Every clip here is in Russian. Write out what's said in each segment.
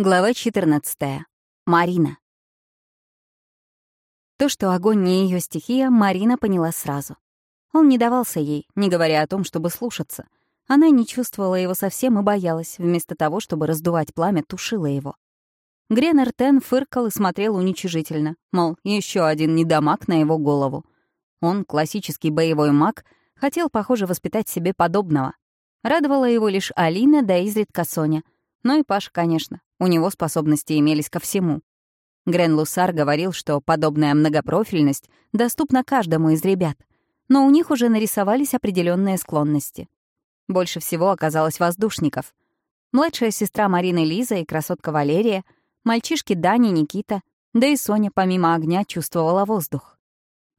Глава 14. Марина. То, что огонь не ее стихия, Марина поняла сразу. Он не давался ей, не говоря о том, чтобы слушаться. Она не чувствовала его совсем и боялась, вместо того, чтобы раздувать пламя, тушила его. Гренер Тен фыркал и смотрел уничижительно, мол, еще один недомаг на его голову. Он, классический боевой маг, хотел, похоже, воспитать себе подобного. Радовала его лишь Алина да изредка Соня. Ну и Паша, конечно. У него способности имелись ко всему. Грен Лусар говорил, что подобная многопрофильность доступна каждому из ребят, но у них уже нарисовались определенные склонности. Больше всего оказалось воздушников. Младшая сестра Марины Лиза и красотка Валерия, мальчишки Дани, Никита, да и Соня помимо огня чувствовала воздух.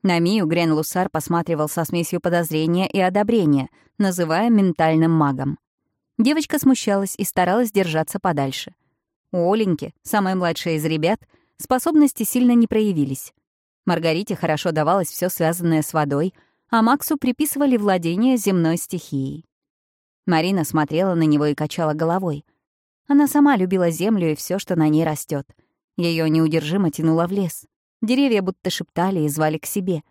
На Мию Грен Лусар посматривал со смесью подозрения и одобрения, называя ментальным магом. Девочка смущалась и старалась держаться подальше. У Оленьки, самой младшей из ребят, способности сильно не проявились. Маргарите хорошо давалось все связанное с водой, а Максу приписывали владение земной стихией. Марина смотрела на него и качала головой. Она сама любила землю и все, что на ней растет. Ее неудержимо тянуло в лес. Деревья будто шептали и звали к себе.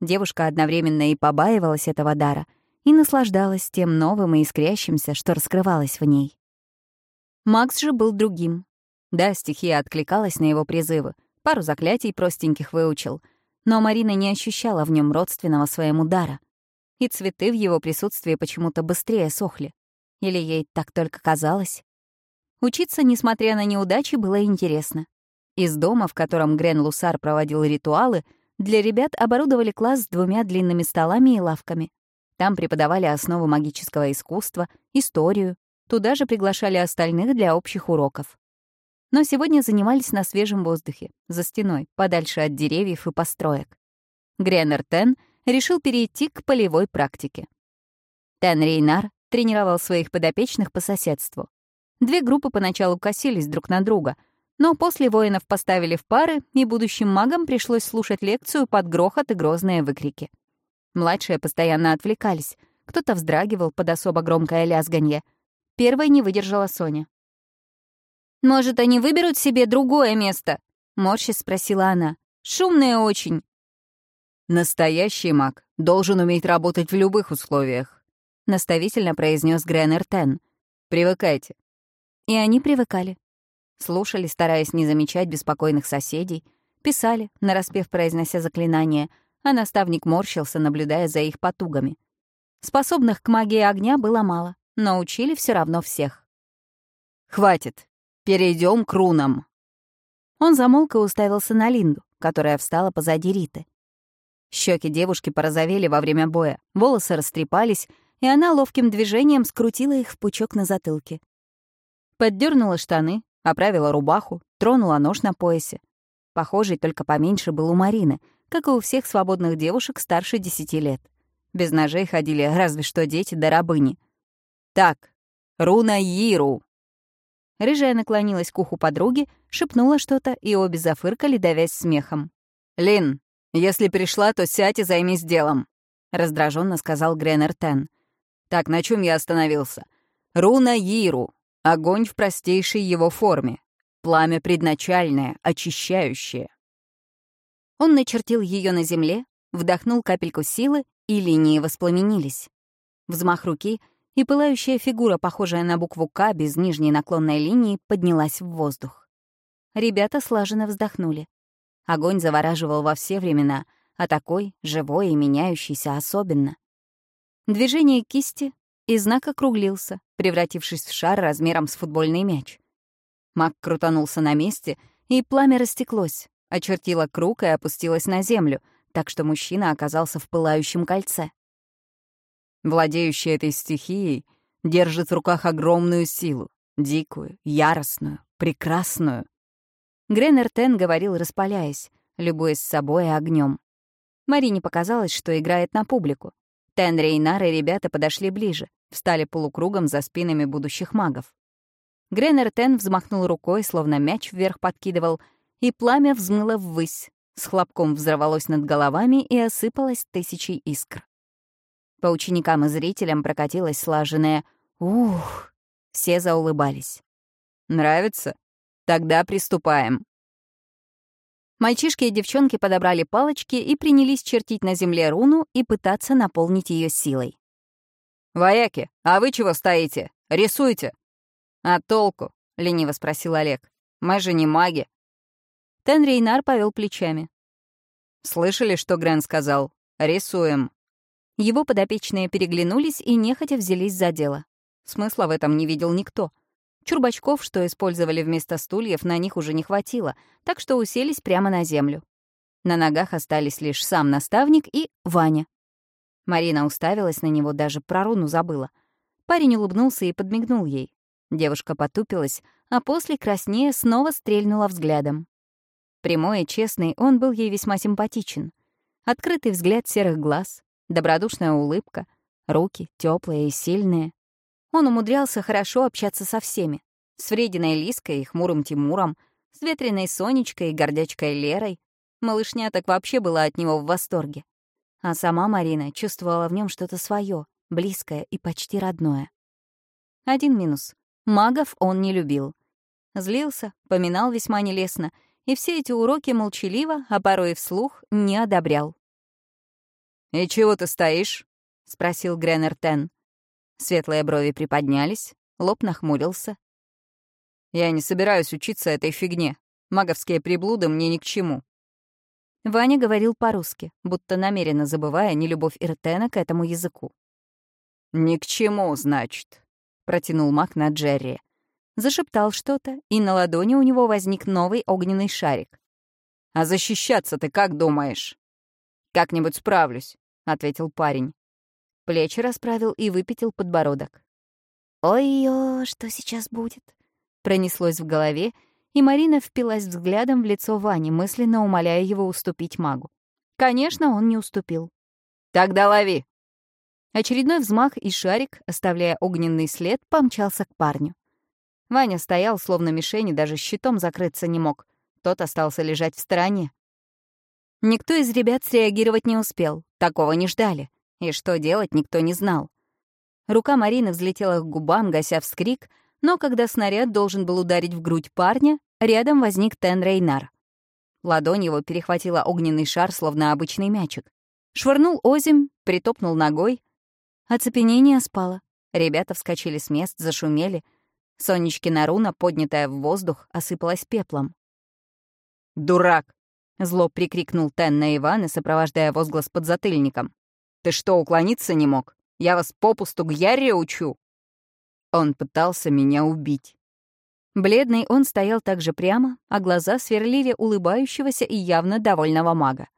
Девушка одновременно и побаивалась этого дара, и наслаждалась тем новым и искрящимся, что раскрывалось в ней. Макс же был другим. Да, стихия откликалась на его призывы, пару заклятий простеньких выучил, но Марина не ощущала в нем родственного своему дара. И цветы в его присутствии почему-то быстрее сохли. Или ей так только казалось? Учиться, несмотря на неудачи, было интересно. Из дома, в котором Грен Лусар проводил ритуалы, для ребят оборудовали класс с двумя длинными столами и лавками. Там преподавали основы магического искусства, историю, Туда же приглашали остальных для общих уроков. Но сегодня занимались на свежем воздухе, за стеной, подальше от деревьев и построек. Гренер Тен решил перейти к полевой практике. Тен Рейнар тренировал своих подопечных по соседству. Две группы поначалу косились друг на друга, но после воинов поставили в пары, и будущим магам пришлось слушать лекцию под грохот и грозные выкрики. Младшие постоянно отвлекались, кто-то вздрагивал под особо громкое лязганье — Первой не выдержала Соня. «Может, они выберут себе другое место?» — морщись спросила она. «Шумные очень». «Настоящий маг должен уметь работать в любых условиях», — наставительно произнес Гренер Тен. «Привыкайте». И они привыкали. Слушали, стараясь не замечать беспокойных соседей, писали, нараспев произнося заклинания, а наставник морщился, наблюдая за их потугами. Способных к магии огня было мало но учили все равно всех. «Хватит. Перейдем к рунам». Он замолк и уставился на Линду, которая встала позади Риты. Щеки девушки порозовели во время боя, волосы растрепались, и она ловким движением скрутила их в пучок на затылке. Поддернула штаны, оправила рубаху, тронула нож на поясе. Похожий, только поменьше, был у Марины, как и у всех свободных девушек старше десяти лет. Без ножей ходили разве что дети да рабыни — «Так, руна Йиру!» Рыжая наклонилась к уху подруги, шепнула что-то, и обе зафыркали, давясь смехом. «Лин, если пришла, то сядь и займись делом», — раздраженно сказал Гренер Тен. «Так, на чем я остановился? Руна Йиру. Огонь в простейшей его форме. Пламя предначальное, очищающее». Он начертил ее на земле, вдохнул капельку силы, и линии воспламенились. Взмах руки, и пылающая фигура, похожая на букву «К» без нижней наклонной линии, поднялась в воздух. Ребята слаженно вздохнули. Огонь завораживал во все времена, а такой, живой и меняющийся особенно. Движение кисти, и знак округлился, превратившись в шар размером с футбольный мяч. Маг крутанулся на месте, и пламя растеклось, очертило круг и опустилось на землю, так что мужчина оказался в пылающем кольце. Владеющий этой стихией держит в руках огромную силу, дикую, яростную, прекрасную. Гренер Тен говорил, распаляясь, любуясь собой и огнем. Марине показалось, что играет на публику. Тен, Рейнар и ребята подошли ближе, встали полукругом за спинами будущих магов. Гренер Тен взмахнул рукой, словно мяч вверх подкидывал, и пламя взмыло ввысь, с хлопком взорвалось над головами и осыпалось тысячей искр. По ученикам и зрителям прокатилось слаженное «Ух!». Все заулыбались. «Нравится?» Тогда приступаем. Мальчишки и девчонки подобрали палочки и принялись чертить на земле руну и пытаться наполнить ее силой. «Вояки, а вы чего стоите? Рисуйте!» «А толку?» — лениво спросил Олег. «Мы же не маги». Тен Рейнар повел плечами. «Слышали, что Грен сказал? Рисуем». Его подопечные переглянулись и нехотя взялись за дело. Смысла в этом не видел никто. Чурбачков, что использовали вместо стульев, на них уже не хватило, так что уселись прямо на землю. На ногах остались лишь сам наставник и Ваня. Марина уставилась на него, даже про руну забыла. Парень улыбнулся и подмигнул ей. Девушка потупилась, а после краснее снова стрельнула взглядом. Прямой и честный, он был ей весьма симпатичен. Открытый взгляд серых глаз, добродушная улыбка, руки теплые и сильные. Он умудрялся хорошо общаться со всеми. С врединой Лиской и хмурым Тимуром, с ветреной Сонечкой и гордячкой Лерой. Малышня так вообще была от него в восторге. А сама Марина чувствовала в нем что-то свое, близкое и почти родное. Один минус. Магов он не любил. Злился, поминал весьма нелестно, и все эти уроки молчаливо, а порой и вслух, не одобрял. «И чего ты стоишь?» — спросил Греннер Тен. Светлые брови приподнялись, лоб нахмурился. «Я не собираюсь учиться этой фигне. Маговские приблуды мне ни к чему». Ваня говорил по-русски, будто намеренно забывая нелюбовь Иртена к этому языку. «Ни к чему, значит», — протянул маг на Джерри. Зашептал что-то, и на ладони у него возник новый огненный шарик. «А защищаться ты как думаешь?» «Как-нибудь справлюсь», — ответил парень. Плечи расправил и выпятил подбородок. «Ой-ё, что сейчас будет?» Пронеслось в голове, и Марина впилась взглядом в лицо Вани, мысленно умоляя его уступить магу. Конечно, он не уступил. «Тогда лови!» Очередной взмах, и шарик, оставляя огненный след, помчался к парню. Ваня стоял, словно мишень, и даже щитом закрыться не мог. Тот остался лежать в стороне. Никто из ребят среагировать не успел, такого не ждали. И что делать, никто не знал. Рука Марины взлетела к губам, гася вскрик, но когда снаряд должен был ударить в грудь парня, рядом возник Тен Рейнар. Ладонь его перехватила огненный шар, словно обычный мячик. Швырнул озим, притопнул ногой. Оцепенение спало. Ребята вскочили с мест, зашумели. Сонечкина руна, поднятая в воздух, осыпалась пеплом. «Дурак!» — зло прикрикнул Тен на Ивана, сопровождая возглас под затыльником. «Ты что, уклониться не мог? Я вас попусту к Яре учу!» Он пытался меня убить. Бледный он стоял так же прямо, а глаза сверлили улыбающегося и явно довольного мага.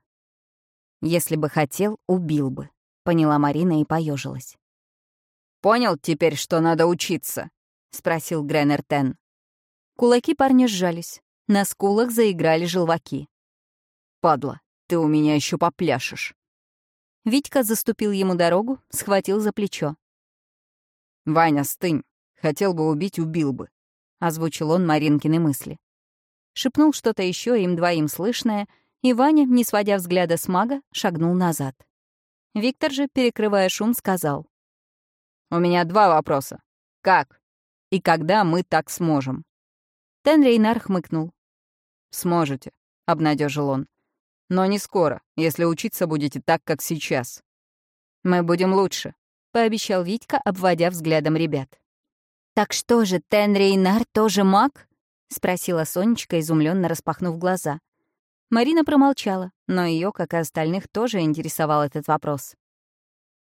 «Если бы хотел, убил бы», — поняла Марина и поежилась. «Понял теперь, что надо учиться?» — спросил Греннер Тен. Кулаки парня сжались, на скулах заиграли желваки. «Падла, ты у меня еще попляшешь». Витька заступил ему дорогу, схватил за плечо. «Ваня, стынь. Хотел бы убить, убил бы», — озвучил он Маринкины мысли. Шепнул что-то еще им двоим слышное, и Ваня, не сводя взгляда с мага, шагнул назад. Виктор же, перекрывая шум, сказал. «У меня два вопроса. Как? И когда мы так сможем?» Тен Рейнар хмыкнул. «Сможете», — обнадежил он. «Но не скоро, если учиться будете так, как сейчас. Мы будем лучше, — пообещал Витька, обводя взглядом ребят. «Так что же, Тен Рейнар тоже маг?» — спросила Сонечка, изумленно распахнув глаза. Марина промолчала, но ее, как и остальных, тоже интересовал этот вопрос.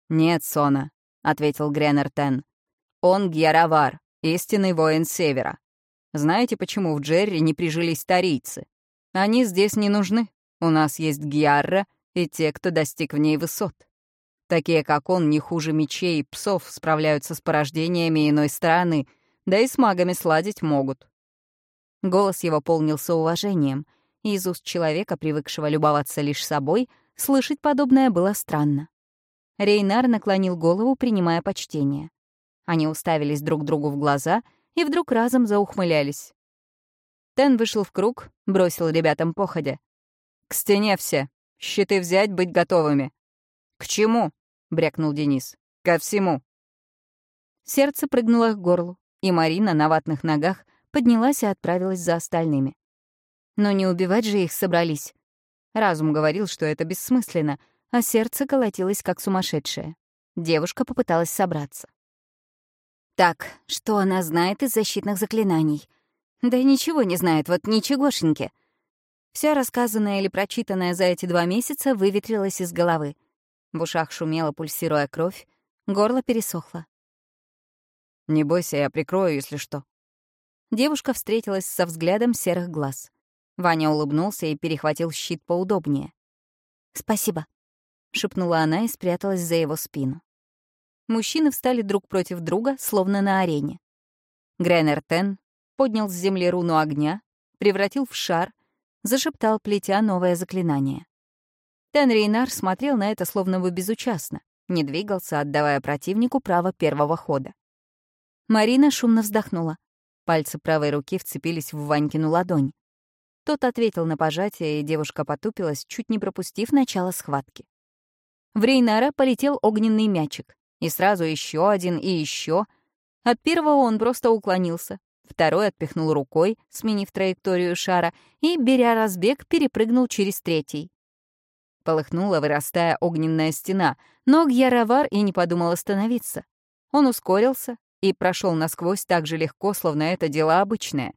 «Нет, Сона», — ответил Греннер Тен. «Он Гьяровар, истинный воин Севера. Знаете, почему в Джерри не прижились старийцы? Они здесь не нужны. У нас есть Гьярра и те, кто достиг в ней высот. Такие, как он, не хуже мечей и псов, справляются с порождениями иной страны, да и с магами сладить могут. Голос его полнился уважением, и из уст человека, привыкшего любоваться лишь собой, слышать подобное было странно. Рейнар наклонил голову, принимая почтение. Они уставились друг другу в глаза и вдруг разом заухмылялись. Тен вышел в круг, бросил ребятам походя. «К стене все. Щиты взять, быть готовыми». «К чему?» брякнул Денис. «Ко всему». Сердце прыгнуло к горлу, и Марина на ватных ногах поднялась и отправилась за остальными. Но не убивать же их собрались. Разум говорил, что это бессмысленно, а сердце колотилось как сумасшедшее. Девушка попыталась собраться. Так, что она знает из защитных заклинаний? Да ничего не знает, вот ничегошеньки. Все рассказанное или прочитанное за эти два месяца выветрилось из головы. В ушах шумела, пульсируя кровь, горло пересохло. «Не бойся, я прикрою, если что». Девушка встретилась со взглядом серых глаз. Ваня улыбнулся и перехватил щит поудобнее. «Спасибо», — шепнула она и спряталась за его спину. Мужчины встали друг против друга, словно на арене. Гренер Тен поднял с земли руну огня, превратил в шар, зашептал, плетя новое заклинание. Тен Рейнар смотрел на это словно бы безучастно, не двигался, отдавая противнику право первого хода. Марина шумно вздохнула. Пальцы правой руки вцепились в Ванькину ладонь. Тот ответил на пожатие, и девушка потупилась, чуть не пропустив начало схватки. В Рейнара полетел огненный мячик, и сразу еще один и еще. От первого он просто уклонился, второй отпихнул рукой, сменив траекторию шара, и, беря разбег, перепрыгнул через третий. Полыхнула, вырастая огненная стена, но Гьяровар и не подумал остановиться. Он ускорился и прошел насквозь так же легко, словно это дело обычное.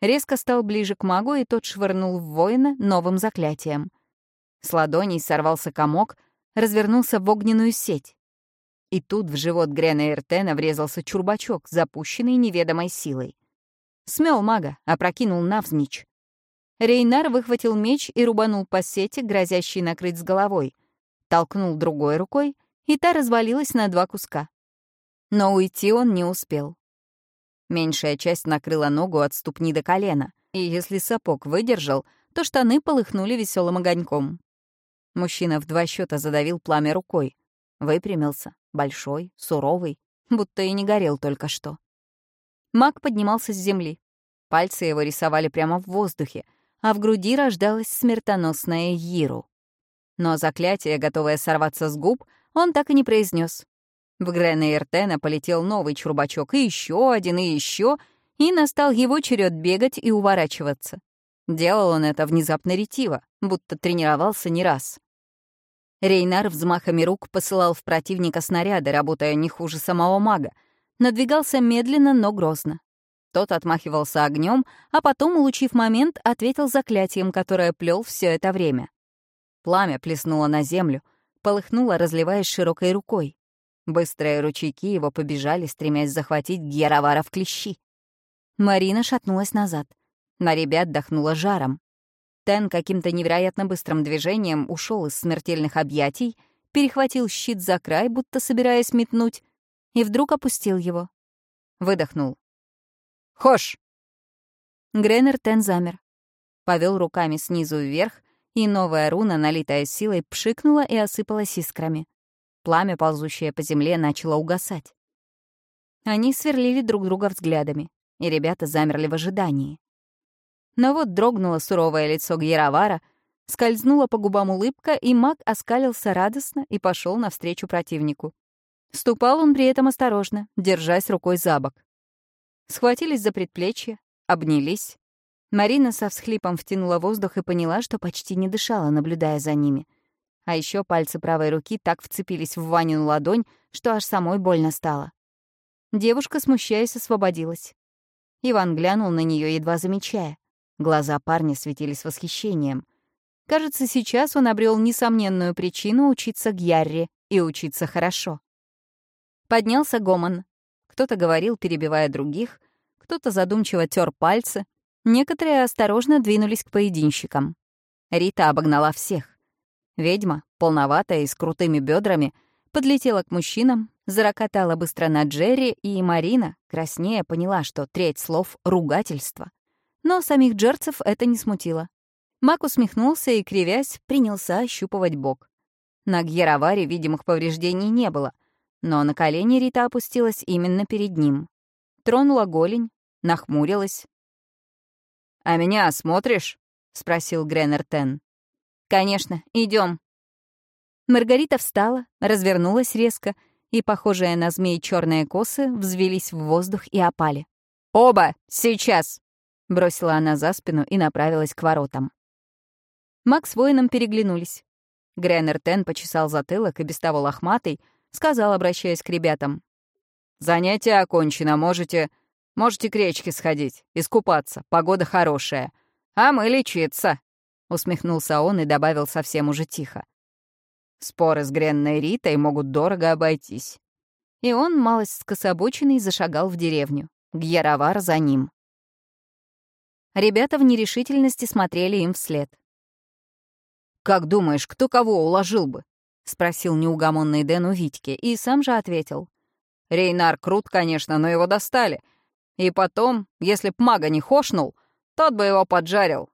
Резко стал ближе к магу, и тот швырнул в воина новым заклятием. С ладоней сорвался комок, развернулся в огненную сеть. И тут в живот Грена Эртена врезался чурбачок, запущенный неведомой силой. Смел мага, опрокинул навзничь. Рейнар выхватил меч и рубанул по сети, грозящей накрыть с головой. Толкнул другой рукой, и та развалилась на два куска. Но уйти он не успел. Меньшая часть накрыла ногу от ступни до колена, и если сапог выдержал, то штаны полыхнули веселым огоньком. Мужчина в два счета задавил пламя рукой. Выпрямился, большой, суровый, будто и не горел только что. Маг поднимался с земли. Пальцы его рисовали прямо в воздухе, а в груди рождалась смертоносная Йиру. Но заклятие, готовое сорваться с губ, он так и не произнес. В Грена Эртена полетел новый чурбачок, и еще один, и еще, и настал его черед бегать и уворачиваться. Делал он это внезапно ретиво, будто тренировался не раз. Рейнар взмахами рук посылал в противника снаряды, работая не хуже самого мага. Надвигался медленно, но грозно. Тот отмахивался огнем, а потом, улучив момент, ответил заклятием, которое плел все это время. Пламя плеснуло на землю, полыхнуло, разливаясь широкой рукой. Быстрые ручейки его побежали, стремясь захватить Гьяровара в клещи. Марина шатнулась назад. На ребят дохнула жаром. Тен каким-то невероятно быстрым движением ушел из смертельных объятий, перехватил щит за край, будто собираясь метнуть, и вдруг опустил его. Выдохнул. Хош!» Греннер Тен замер. Повел руками снизу вверх, и новая руна, налитая силой, пшикнула и осыпалась искрами. Пламя, ползущее по земле, начало угасать. Они сверлили друг друга взглядами, и ребята замерли в ожидании. Но вот дрогнуло суровое лицо Гьяровара, скользнула по губам улыбка, и маг оскалился радостно и пошел навстречу противнику. Ступал он при этом осторожно, держась рукой за бок. Схватились за предплечье, обнялись. Марина со всхлипом втянула воздух и поняла, что почти не дышала, наблюдая за ними. А еще пальцы правой руки так вцепились в Ванину ладонь, что аж самой больно стало. Девушка, смущаясь, освободилась. Иван глянул на нее, едва замечая. Глаза парня светились восхищением. Кажется, сейчас он обрел несомненную причину учиться Гьярре и учиться хорошо. Поднялся гомон. Кто-то говорил, перебивая других, кто-то задумчиво тер пальцы, некоторые осторожно двинулись к поединщикам. Рита обогнала всех. Ведьма, полноватая и с крутыми бедрами, подлетела к мужчинам, зарокотала быстро на Джерри, и Марина, краснея, поняла, что треть слов — ругательство. Но самих джерцев это не смутило. Мак усмехнулся и, кривясь, принялся ощупывать бок. На Гьяроваре видимых повреждений не было — но на колени Рита опустилась именно перед ним. Тронула голень, нахмурилась. «А меня осмотришь?» — спросил Греннер Тен. «Конечно, идем. Маргарита встала, развернулась резко, и, похожие на змей черные косы, взвелись в воздух и опали. «Оба! Сейчас!» — бросила она за спину и направилась к воротам. Макс с воином переглянулись. Греннер Тен почесал затылок и без того лохматый, сказал, обращаясь к ребятам. «Занятие окончено, можете... можете к речке сходить, искупаться, погода хорошая. А мы лечиться», — усмехнулся он и добавил совсем уже тихо. «Споры с Гренной Ритой могут дорого обойтись». И он, малость скособоченный, зашагал в деревню. Гьяровар за ним. Ребята в нерешительности смотрели им вслед. «Как думаешь, кто кого уложил бы?» — спросил неугомонный Дэн у Витьки, и сам же ответил. «Рейнар крут, конечно, но его достали. И потом, если б мага не хошнул, тот бы его поджарил».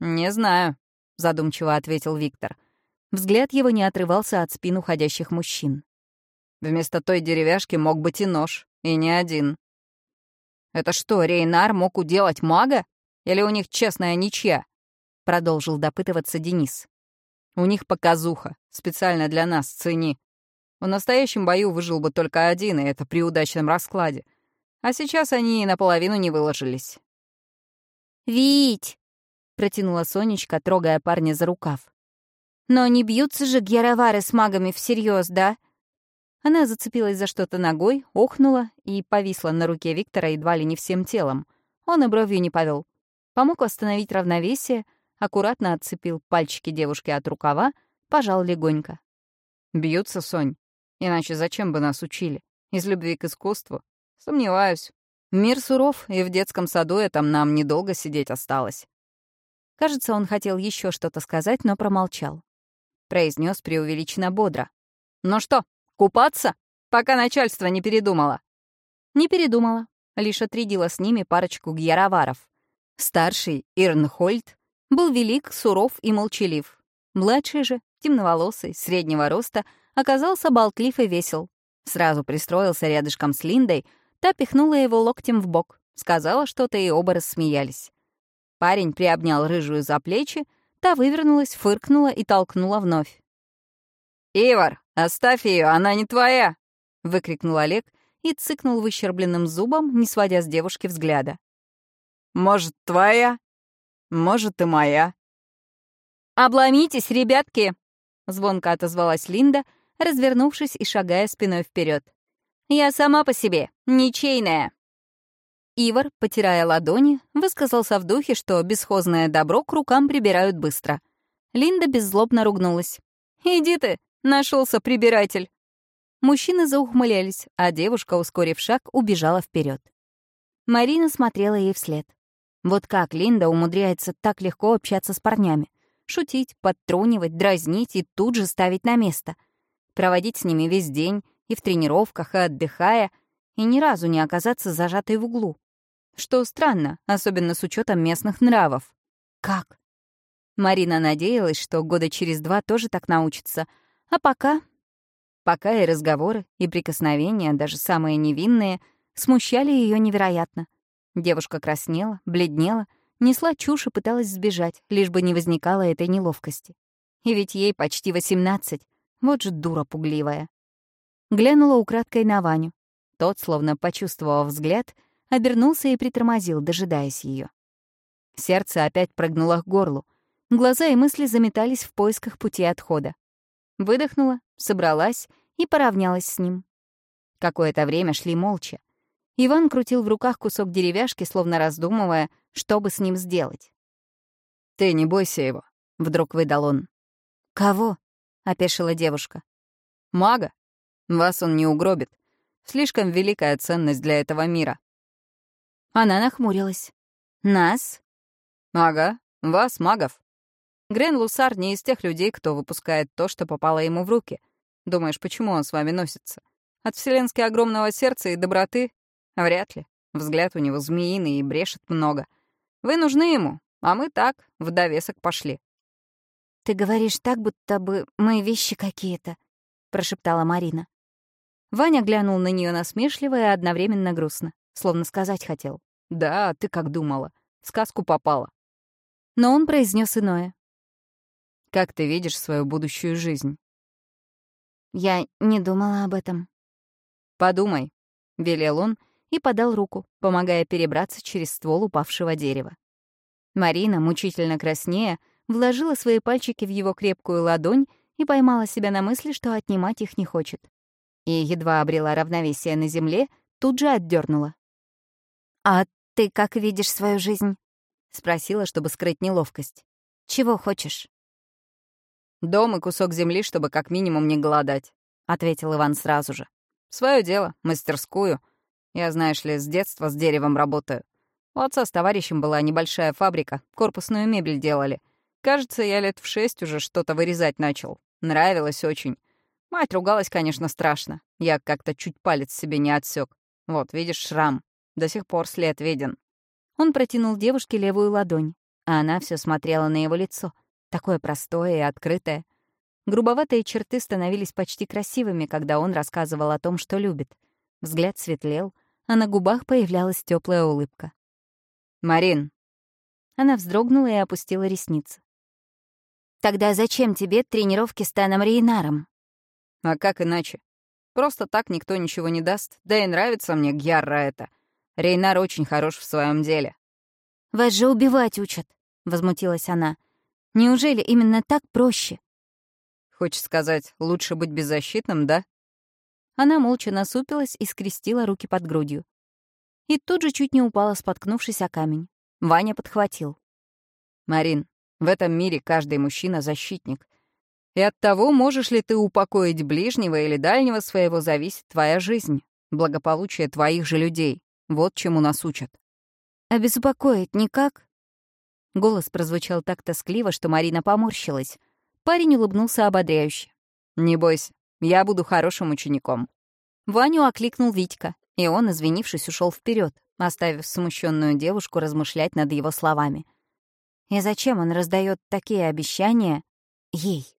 «Не знаю», — задумчиво ответил Виктор. Взгляд его не отрывался от спин уходящих мужчин. Вместо той деревяшки мог быть и нож, и не один. «Это что, Рейнар мог уделать мага? Или у них честная ничья?» — продолжил допытываться Денис. «У них показуха. Специально для нас, цени. В настоящем бою выжил бы только один, и это при удачном раскладе. А сейчас они и наполовину не выложились». «Вить!» — протянула Сонечка, трогая парня за рукав. «Но не бьются же геровары с магами всерьез, да?» Она зацепилась за что-то ногой, охнула и повисла на руке Виктора едва ли не всем телом. Он и бровью не повел. Помог восстановить равновесие — аккуратно отцепил пальчики девушки от рукава, пожал легонько. «Бьются, Сонь. Иначе зачем бы нас учили? Из любви к искусству? Сомневаюсь. Мир суров, и в детском саду этом нам недолго сидеть осталось». Кажется, он хотел еще что-то сказать, но промолчал. Произнес преувеличенно бодро. «Ну что, купаться? Пока начальство не передумало». Не передумала, лишь отрядила с ними парочку гьяроваров. Старший, Ирнхольд, был велик, суров и молчалив. Младший же, темноволосый, среднего роста, оказался болтлив и весел. Сразу пристроился рядышком с Линдой, та пихнула его локтем в бок, сказала что-то, и оба рассмеялись. Парень приобнял рыжую за плечи, та вывернулась, фыркнула и толкнула вновь. «Ивар, оставь ее, она не твоя!» — выкрикнул Олег и цыкнул выщербленным зубом, не сводя с девушки взгляда. «Может, твоя?» Может, и моя». «Обломитесь, ребятки!» — звонко отозвалась Линда, развернувшись и шагая спиной вперед. «Я сама по себе, ничейная». Ивар, потирая ладони, высказался в духе, что бесхозное добро к рукам прибирают быстро. Линда беззлобно ругнулась. «Иди ты, нашелся прибиратель». Мужчины заухмылялись, а девушка, ускорив шаг, убежала вперед. Марина смотрела ей вслед. Вот как Линда умудряется так легко общаться с парнями. Шутить, подтрунивать, дразнить и тут же ставить на место. Проводить с ними весь день, и в тренировках, и отдыхая, и ни разу не оказаться зажатой в углу. Что странно, особенно с учетом местных нравов. Как? Марина надеялась, что года через два тоже так научится. А пока... Пока и разговоры, и прикосновения, даже самые невинные, смущали ее невероятно. Девушка краснела, бледнела, несла чушь и пыталась сбежать, лишь бы не возникало этой неловкости. И ведь ей почти восемнадцать, вот же дура пугливая. Глянула украдкой на Ваню. Тот, словно почувствовав взгляд, обернулся и притормозил, дожидаясь ее. Сердце опять прыгнуло к горлу. Глаза и мысли заметались в поисках пути отхода. Выдохнула, собралась и поравнялась с ним. Какое-то время шли молча. Иван крутил в руках кусок деревяшки, словно раздумывая, что бы с ним сделать. «Ты не бойся его», — вдруг выдал он. «Кого?» — опешила девушка. «Мага. Вас он не угробит. Слишком великая ценность для этого мира». Она нахмурилась. «Нас?» «Ага, вас, магов. Грен Лусар не из тех людей, кто выпускает то, что попало ему в руки. Думаешь, почему он с вами носится? От вселенски огромного сердца и доброты Вряд ли. Взгляд у него змеиный и брешет много. Вы нужны ему, а мы так, в довесок пошли. «Ты говоришь так, будто бы мы вещи какие-то», — прошептала Марина. Ваня глянул на нее насмешливо и одновременно грустно, словно сказать хотел. «Да, ты как думала. В сказку попала». Но он произнес иное. «Как ты видишь свою будущую жизнь?» «Я не думала об этом». «Подумай», — велел он, — и подал руку, помогая перебраться через ствол упавшего дерева. Марина, мучительно краснея, вложила свои пальчики в его крепкую ладонь и поймала себя на мысли, что отнимать их не хочет. И едва обрела равновесие на земле, тут же отдернула. «А ты как видишь свою жизнь?» — спросила, чтобы скрыть неловкость. «Чего хочешь?» «Дом и кусок земли, чтобы как минимум не голодать», — ответил Иван сразу же. Свое дело, мастерскую. Я, знаешь ли, с детства с деревом работаю. У отца с товарищем была небольшая фабрика, корпусную мебель делали. Кажется, я лет в шесть уже что-то вырезать начал. Нравилось очень. Мать ругалась, конечно, страшно. Я как-то чуть палец себе не отсек. Вот, видишь, шрам. До сих пор след виден. Он протянул девушке левую ладонь, а она все смотрела на его лицо. Такое простое и открытое. Грубоватые черты становились почти красивыми, когда он рассказывал о том, что любит. Взгляд светлел, а на губах появлялась теплая улыбка. «Марин!» Она вздрогнула и опустила ресницы. Тогда зачем тебе тренировки с Таном Рейнаром? А как иначе? Просто так никто ничего не даст. Да и нравится мне Гьярра это. Рейнар очень хорош в своем деле. Вас же убивать учат, возмутилась она. Неужели именно так проще? Хочешь сказать, лучше быть беззащитным, да? Она молча насупилась и скрестила руки под грудью. И тут же чуть не упала, споткнувшись о камень. Ваня подхватил. «Марин, в этом мире каждый мужчина — защитник. И от того, можешь ли ты упокоить ближнего или дальнего своего, зависит твоя жизнь, благополучие твоих же людей. Вот чему нас учат. «А беспокоить никак?» Голос прозвучал так тоскливо, что Марина поморщилась. Парень улыбнулся ободряюще. «Не бойся, я буду хорошим учеником». Ваню окликнул Витька, и он, извинившись, ушел вперед, оставив смущенную девушку размышлять над его словами — и зачем он раздает такие обещания ей?